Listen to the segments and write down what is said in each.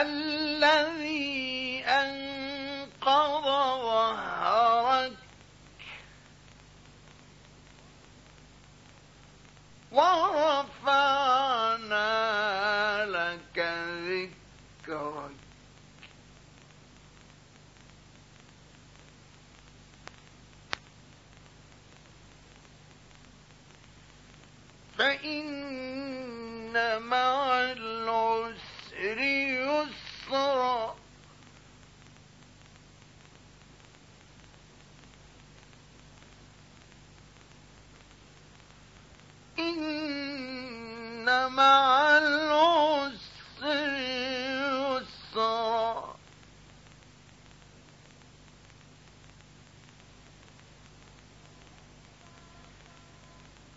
الذي أنقض ظهرك ورفعنا لك ذكرك. فإن مع يسرا إن مع العسر يسرا.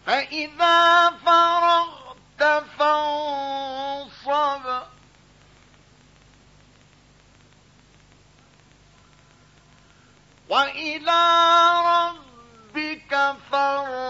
فإذا فرغت فانصب وإلى ربك فارغب.